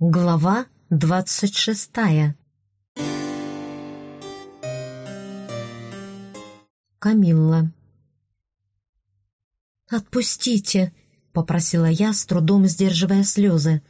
Глава двадцать шестая Камилла «Отпустите!» — попросила я, с трудом сдерживая слезы.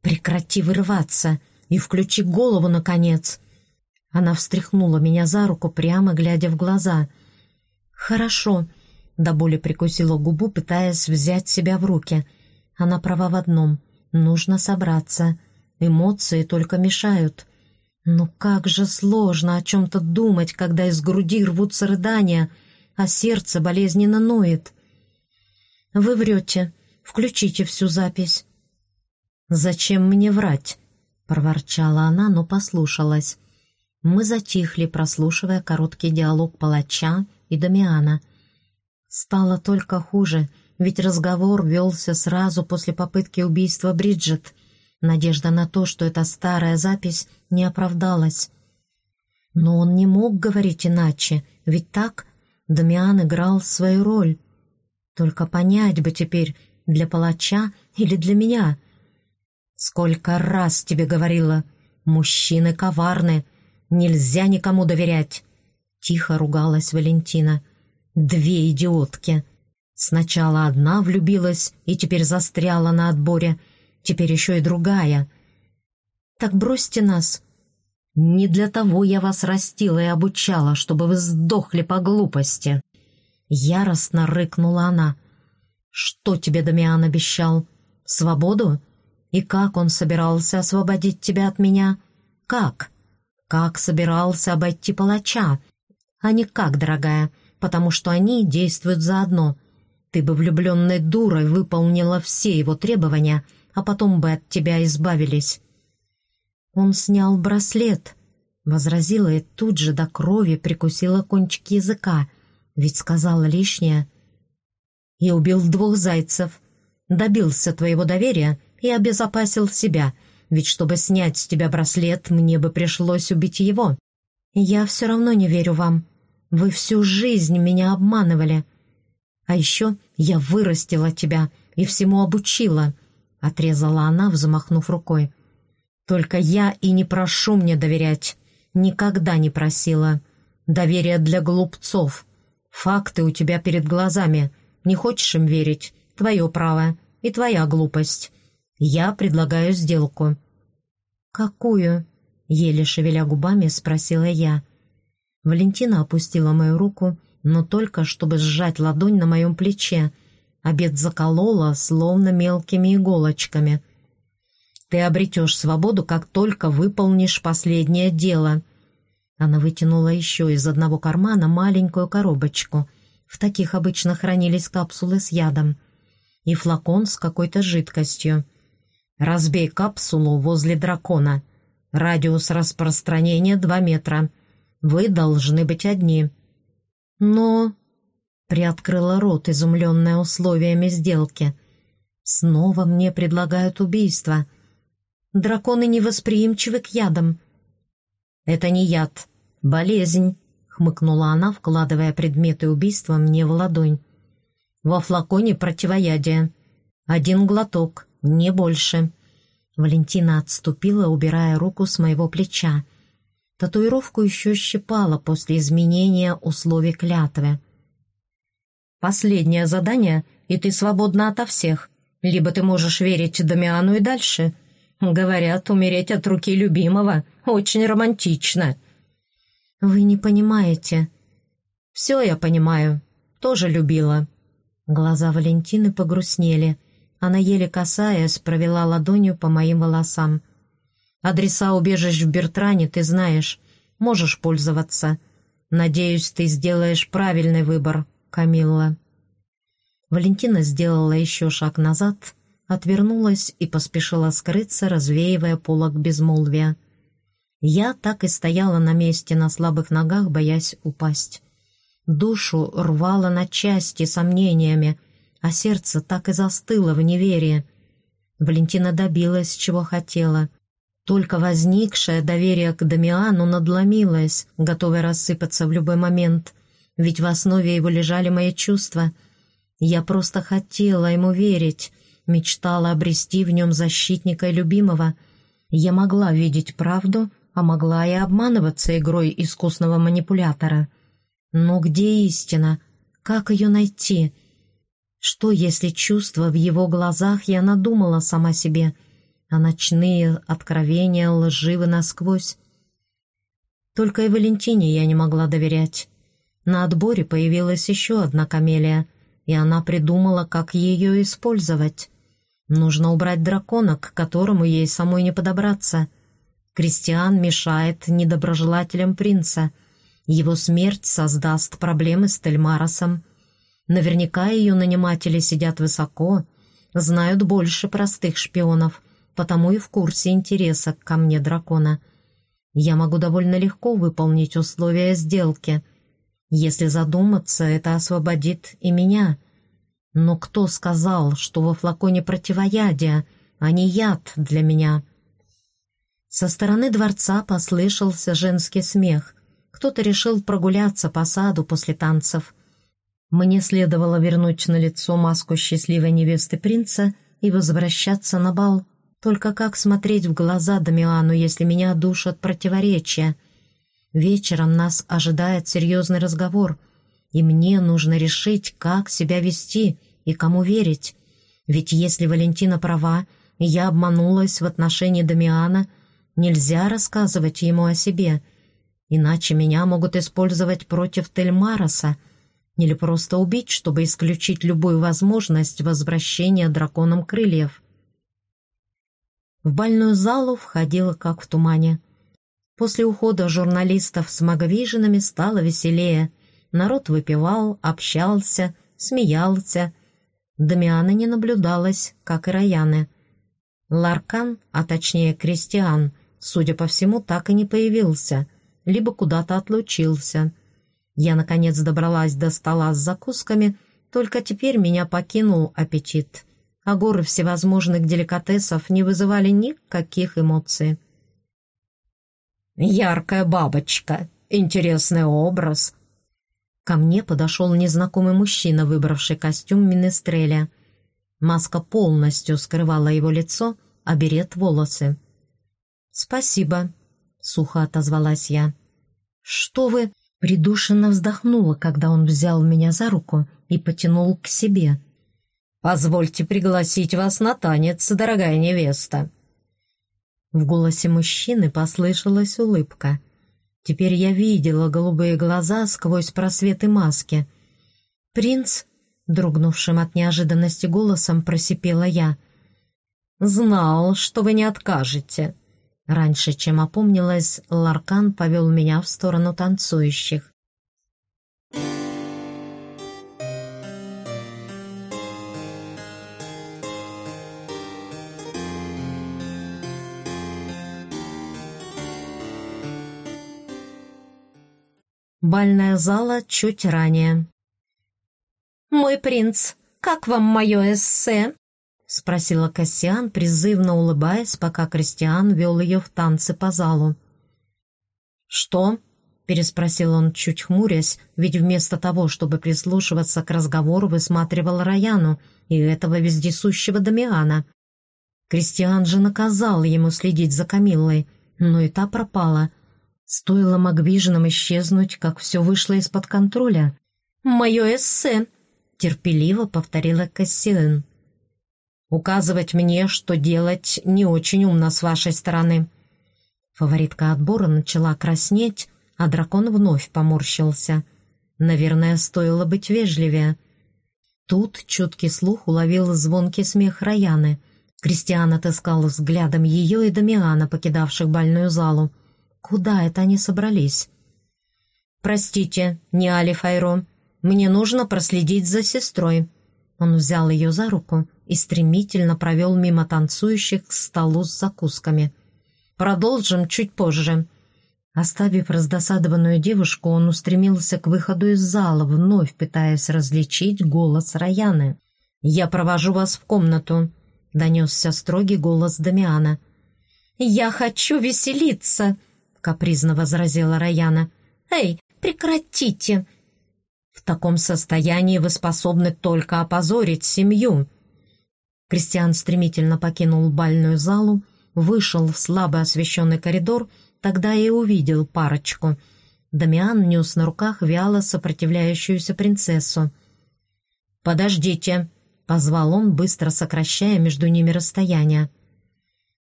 «Прекрати вырываться и включи голову, наконец!» Она встряхнула меня за руку, прямо глядя в глаза. «Хорошо», — до боли прикусила губу, пытаясь взять себя в руки. Она права в одном — Нужно собраться. Эмоции только мешают. Но как же сложно о чем-то думать, когда из груди рвутся рыдания, а сердце болезненно ноет. «Вы врете. Включите всю запись». «Зачем мне врать?» — проворчала она, но послушалась. Мы затихли, прослушивая короткий диалог палача и Дамиана. Стало только хуже — ведь разговор велся сразу после попытки убийства Бриджит. Надежда на то, что эта старая запись не оправдалась. Но он не мог говорить иначе, ведь так Дамиан играл свою роль. Только понять бы теперь, для палача или для меня. «Сколько раз тебе говорила, мужчины коварны, нельзя никому доверять!» Тихо ругалась Валентина. «Две идиотки!» Сначала одна влюбилась и теперь застряла на отборе, теперь еще и другая. Так бросьте нас. Не для того я вас растила и обучала, чтобы вы сдохли по глупости. Яростно рыкнула она. Что тебе Дамиан обещал? Свободу? И как он собирался освободить тебя от меня? Как? Как собирался обойти палача? А не как, дорогая, потому что они действуют заодно — ты бы влюбленной дурой выполнила все его требования, а потом бы от тебя избавились». «Он снял браслет», — возразила и тут же до крови прикусила кончик языка, ведь сказала лишнее. «И убил двух зайцев, добился твоего доверия и обезопасил себя, ведь чтобы снять с тебя браслет, мне бы пришлось убить его. Я все равно не верю вам. Вы всю жизнь меня обманывали. А еще я вырастила тебя и всему обучила», — отрезала она, взмахнув рукой. «Только я и не прошу мне доверять. Никогда не просила. Доверие для глупцов. Факты у тебя перед глазами. Не хочешь им верить? Твое право и твоя глупость. Я предлагаю сделку». «Какую?» — еле шевеля губами спросила я. Валентина опустила мою руку но только чтобы сжать ладонь на моем плече. Обед заколола, словно мелкими иголочками. «Ты обретешь свободу, как только выполнишь последнее дело». Она вытянула еще из одного кармана маленькую коробочку. В таких обычно хранились капсулы с ядом. И флакон с какой-то жидкостью. «Разбей капсулу возле дракона. Радиус распространения два метра. Вы должны быть одни». Но...» Приоткрыла рот, изумленная условиями сделки. «Снова мне предлагают убийство. Драконы невосприимчивы к ядам». «Это не яд. Болезнь», — хмыкнула она, вкладывая предметы убийства мне в ладонь. «Во флаконе противоядие. Один глоток, не больше». Валентина отступила, убирая руку с моего плеча. Татуировку еще щипала после изменения условий клятвы. «Последнее задание, и ты свободна ото всех. Либо ты можешь верить Дамиану и дальше. Говорят, умереть от руки любимого очень романтично». «Вы не понимаете». «Все я понимаю. Тоже любила». Глаза Валентины погрустнели. Она, еле касаясь, провела ладонью по моим волосам. Адреса убежищ в Бертране ты знаешь. Можешь пользоваться. Надеюсь, ты сделаешь правильный выбор, Камилла». Валентина сделала еще шаг назад, отвернулась и поспешила скрыться, развеивая полок безмолвия. Я так и стояла на месте на слабых ногах, боясь упасть. Душу рвало на части сомнениями, а сердце так и застыло в неверии. Валентина добилась, чего хотела — только возникшее доверие к Дамиану надломилось, готовое рассыпаться в любой момент, ведь в основе его лежали мои чувства. Я просто хотела ему верить, мечтала обрести в нем защитника и любимого, Я могла видеть правду, а могла и обманываться игрой искусного манипулятора. Но где истина? Как ее найти? Что, если чувства в его глазах я надумала сама себе, а ночные откровения лживы насквозь? Только и Валентине я не могла доверять. На отборе появилась еще одна камелия, и она придумала, как ее использовать. Нужно убрать дракона, к которому ей самой не подобраться. Кристиан мешает недоброжелателям принца. Его смерть создаст проблемы с Тельмаросом. Наверняка ее наниматели сидят высоко, знают больше простых шпионов, потому и в курсе интереса ко мне дракона — я могу довольно легко выполнить условия сделки. Если задуматься, это освободит и меня. Но кто сказал, что во флаконе противоядие, а не яд для меня? Со стороны дворца послышался женский смех. Кто-то решил прогуляться по саду после танцев. Мне следовало вернуть на лицо маску счастливой невесты принца и возвращаться на бал. Только как смотреть в глаза Дамиану, если меня душат противоречия? Вечером нас ожидает серьезный разговор, и мне нужно решить, как себя вести и кому верить. Ведь если Валентина права, и я обманулась в отношении Дамиана, нельзя рассказывать ему о себе, иначе меня могут использовать против Тельмароса или просто убить, чтобы исключить любую возможность возвращения драконом крыльев. В бальную залу входила как в тумане. После ухода журналистов с магавижинами стало веселее. Народ выпивал, общался, смеялся. Дамиана не наблюдалось, как и Раяны. Ларкан, а точнее Кристиан, судя по всему, так и не появился, либо куда-то отлучился. Я, наконец, добралась до стола с закусками, только теперь меня покинул аппетит а горы всевозможных деликатесов не вызывали никаких эмоций. «Яркая бабочка, интересный образ». Ко мне подошел незнакомый мужчина, выбравший костюм Минестреля. Маска полностью скрывала его лицо, а берет — волосы. «Спасибо», — сухо отозвалась я. «Что вы...» — придушенно вздохнула, когда он взял меня за руку и потянул к себе — «Позвольте пригласить вас на танец, дорогая невеста». В голосе мужчины послышалась улыбка. Теперь я видела голубые глаза сквозь просветы маски. «Принц?» — дрогнувшим от неожиданности голосом просипела я. «Знал, что вы не откажете». Раньше, чем опомнилась, Ларкан повел меня в сторону танцующих. Бальная зала чуть ранее. «Мой принц, как вам мое эссе?» — спросила Кассиан, призывно улыбаясь, пока Кристиан вел ее в танцы по залу. «Что?» — переспросил он, чуть хмурясь, ведь вместо того, чтобы прислушиваться к разговору, высматривал Раяну и этого вездесущего Дамиана. Кристиан же наказал ему следить за Камиллой, но и та пропала — Стоило Маквиженам исчезнуть, как все вышло из-под контроля. «Мое эссе!» — терпеливо повторила Кассиэн. «Указывать мне, что делать, не очень умно с вашей стороны». Фаворитка отбора начала краснеть, а дракон вновь поморщился. Наверное, стоило быть вежливее. Тут чуткий слух уловил звонкий смех Раяны. Кристиан отыскал взглядом ее и Дамиана, покидавших бальную залу. Куда это они собрались? «Простите, не Али Файро. Мне нужно проследить за сестрой». Он взял ее за руку и стремительно провел мимо танцующих к столу с закусками. «Продолжим чуть позже». Оставив раздосадованную девушку, он устремился к выходу из зала, вновь пытаясь различить голос Раяны. «Я провожу вас в комнату», — донесся строгий голос Дамиана. «Я хочу веселиться!» Капризно возразила Раяна. «Эй, прекратите!» «В таком состоянии вы способны только опозорить семью!» Кристиан стремительно покинул бальную залу, вышел в слабо освещенный коридор, тогда и увидел парочку. Дамиан нес на руках вяло сопротивляющуюся принцессу. «Подождите», — позвал он, быстро сокращая между ними расстояние.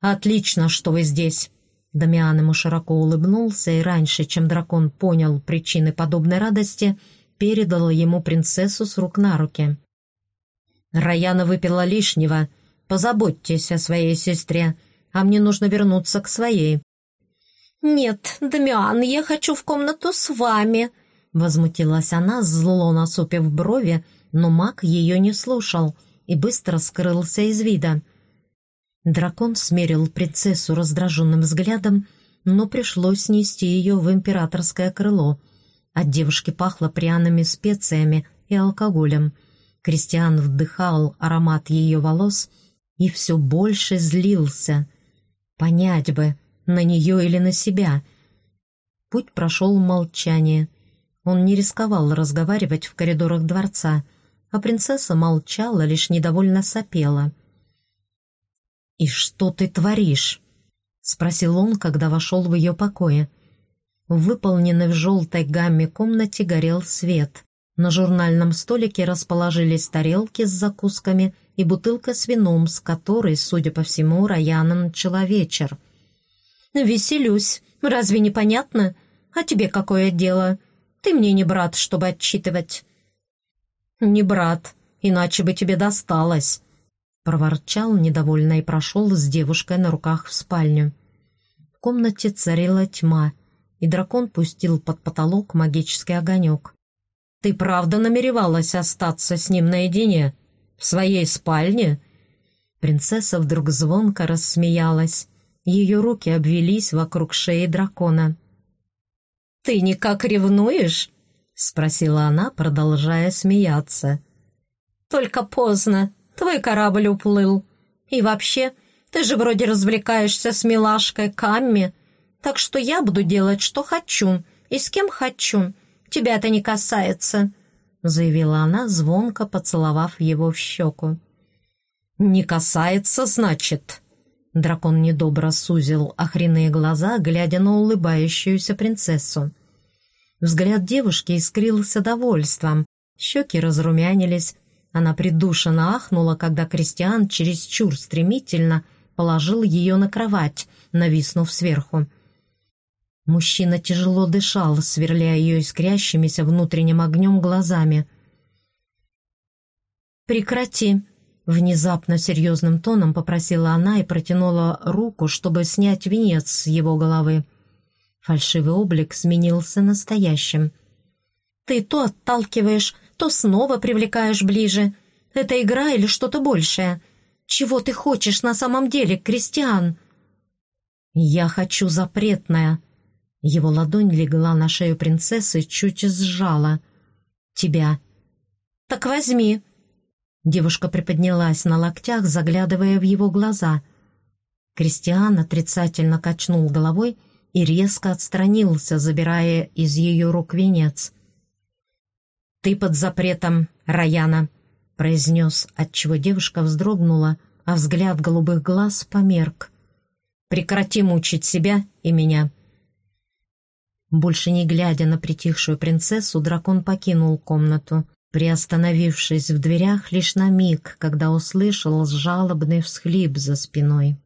«Отлично, что вы здесь!» Дамиан ему широко улыбнулся и раньше, чем дракон понял причины подобной радости, передал ему принцессу с рук на руки. «Раяна выпила лишнего. Позаботьтесь о своей сестре, а мне нужно вернуться к своей». «Нет, Дамиан, я хочу в комнату с вами», — возмутилась она, зло насупив брови, но маг ее не слушал и быстро скрылся из вида. Дракон смерил принцессу раздраженным взглядом, но пришлось нести ее в императорское крыло. От девушки пахло пряными специями и алкоголем. Кристиан вдыхал аромат ее волос и все больше злился. Понять бы, на нее или на себя. Путь прошел в молчании. Он не рисковал разговаривать в коридорах дворца, а принцесса молчала, лишь недовольно сопела — «И что ты творишь?» — спросил он, когда вошел в ее покое. В выполненной в желтой гамме комнате горел свет. На журнальном столике расположились тарелки с закусками и бутылка с вином, с которой, судя по всему, Раяна начала вечер. «Веселюсь. Разве не понятно? А тебе какое дело? Ты мне не брат, чтобы отчитывать». «Не брат, иначе бы тебе досталось», проворчал недовольно и прошел с девушкой на руках в спальню. В комнате царила тьма, и дракон пустил под потолок магический огонек. «Ты правда намеревалась остаться с ним наедине? В своей спальне?» Принцесса вдруг звонко рассмеялась. Ее руки обвелись вокруг шеи дракона. «Ты никак ревнуешь?» — спросила она, продолжая смеяться. «Только поздно. Твой корабль уплыл. И вообще, ты же вроде развлекаешься с милашкой Камми, так что я буду делать, что хочу, и с кем хочу. Тебя это не касается», — заявила она, звонко поцеловав его в щеку. «Не касается, значит?» Дракон недобро сузил охренные глаза, глядя на улыбающуюся принцессу. Взгляд девушки искрился довольством, щеки разрумянились, она придушенно ахнула, когда Кристиан чересчур стремительно положил ее на кровать, нависнув сверху. Мужчина тяжело дышал, сверляя ее искрящимися внутренним огнем глазами. «Прекрати!» — внезапно серьезным тоном попросила она и протянула руку, чтобы снять венец с его головы. Фальшивый облик сменился настоящим. «Ты то отталкиваешь, то снова привлекаешь ближе. Это игра или что-то большее? Чего ты хочешь на самом деле, Кристиан?» «Я хочу запретное». Его ладонь легла на шею принцессы, чуть сжала. «Тебя». «Так возьми». Девушка приподнялась на локтях, заглядывая в его глаза. Кристиан отрицательно качнул головой и резко отстранился, забирая из ее рук венец. «Ты под запретом, Раяна», — произнес, отчего девушка вздрогнула, а взгляд голубых глаз померк. «Прекрати мучить себя и меня». Больше не глядя на притихшую принцессу, дракон покинул комнату, приостановившись в дверях лишь на миг, когда услышал жалобный всхлип за спиной.